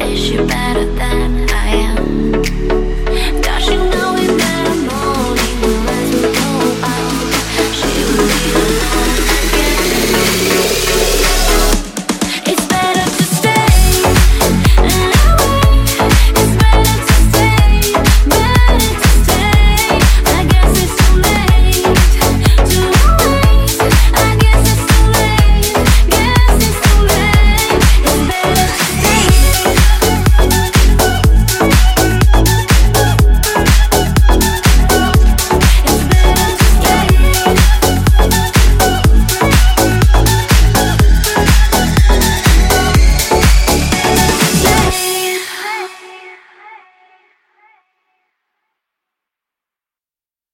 Is you better?